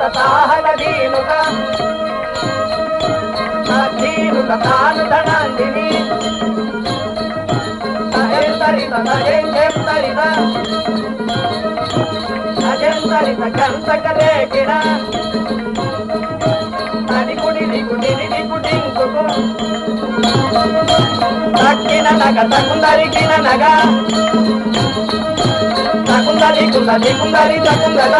తదంత తాహల తాను ధనాందిని సరిత సరిత అజంతరిత కంసక లేకిన నడికుడి దిగుడి దిగుడింకుకు తక్కిన నగ తకుందరికిన నగ. తకుందరి కుందరి కుందరి తకుందర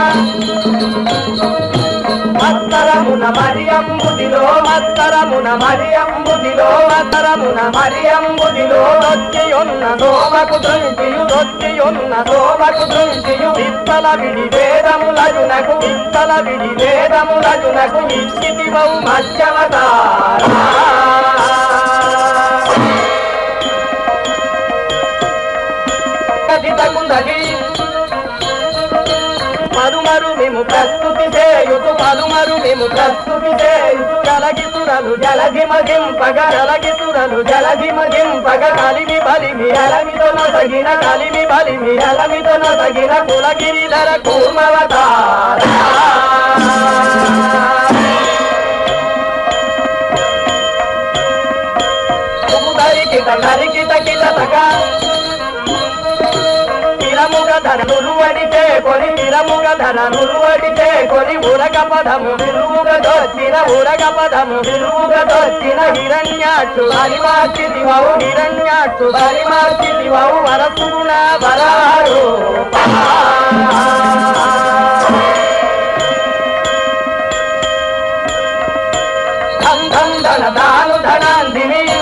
మత్తరమున మరియంబుదిలో మత్తరమున మరియంబుదిలో మత్తరమున మరియంబుదిలో దొచ్చియున్న దోమకు దృంచియు దొచ్చియున్న దోమకు దృంచియు ఇత్తల విడి వేదములజునకు ఇత్తల విడి వేదములజునకు ఇచ్చితివౌ మధ్యవతారా మేము ప్రస్తుతి చేయుతు పలుమరు మేము ప్రస్తుతి చేయుతు జలగితురలు జలధి మగింపగ జలగితురలు జలధి మగింపగ కలిమి బలిమి అలమితో నగిన కలిమి బలిమి అలమితో నొసగిన కులగిరిధర కూర్మవతార. కిట నరికిట కిట అడితే కొని తిరముగ ధర అడితే కొని ఉరగ పదము విరువుగ దొచ్చిన ఉరగ పదము విరువుగ దొచ్చిన హిరణ్యాక్షు. హరిమార్చితివవు హిరణ్యాక్షు. హరిమార్చితివవు వరసుగుణ వరారు ధం ధన దాను ధనాందిని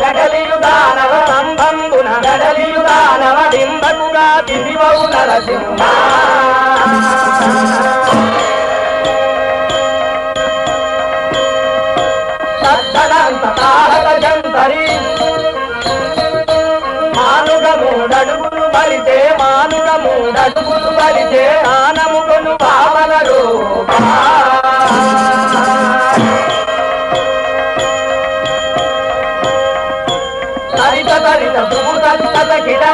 గడలియు దానవ సంభంబున గడలియు దానవ డింబకుగా తిరివవు నరసింహ. సత్తనంత మానుగ మూడడుగులు బలితే మానుగ మూడడుగులు బలితే ఆనముగను పావన కిడ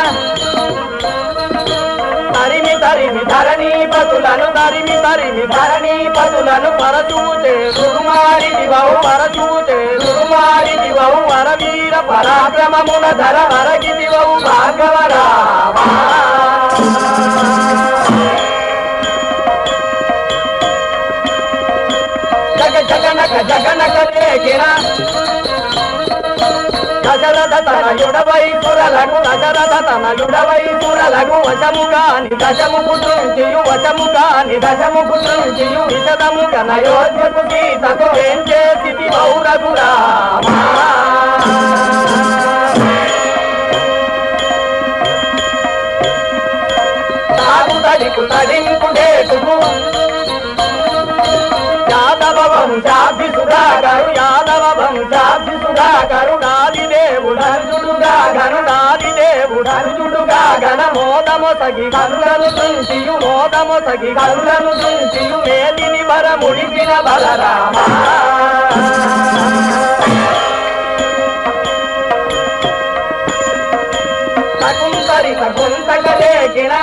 తరిమి తరిమి ధరణి పతులను తరిమి తరిమి ధరణి పతులను పరచూతే రుమారి దివవు పరచూతే రుమారి దివవు వరవీర పరాక్రమమున ధర వరగి దివవు భాగవరామా జగనక జగనక లేకిన దశరథ తనయుడవై పురలకు దశరథ తనయుడవై పురలకు వశముగాని దశముకు తుంచియు వశముగాని దశముకు తుంచియు విశదము కనయోధ్యకు గీతకు ఏం చేసి మౌరఘురామా తాగు తడికు తడింపు డేటుకు యాదవ వంశాభి సుధాకరు యాదవ వంశాభి సుధాకరు దేవుడు గణనాది దేవుడు. అర్జుడుగా గన మోదమొసగి కరులను తుంచియు మోదమొసగి కరులను తుంచియు మేదిని వరముడిపిన బలరామా. సకుంతరి సకుంతకలేకిన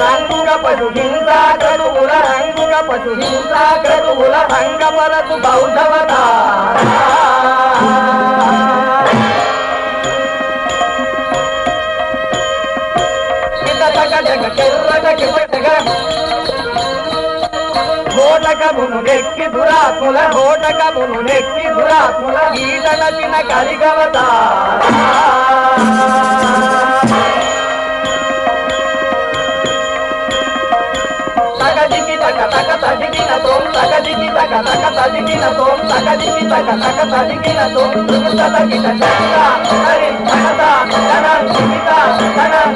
రంగుగ పశు హింసా క్రతువుల రంగుగ పశు హింసా క్రతువుల బౌద్ధ ఘోటకమును నెక్కి దురాత్ముల ఘోటకమును నెక్కి దురాత్ముల గీతల తిన కలిగవత తగదికి తగ తగ తదిగిన తోం తగదికి తగ తగ తదిగిన తోం తగదికి తగ తగ తదిగిన తోం దుగుత తగిన తగ హరి ధనత ధన తగ తగ సుమి దుగుత తగిన చంద హరి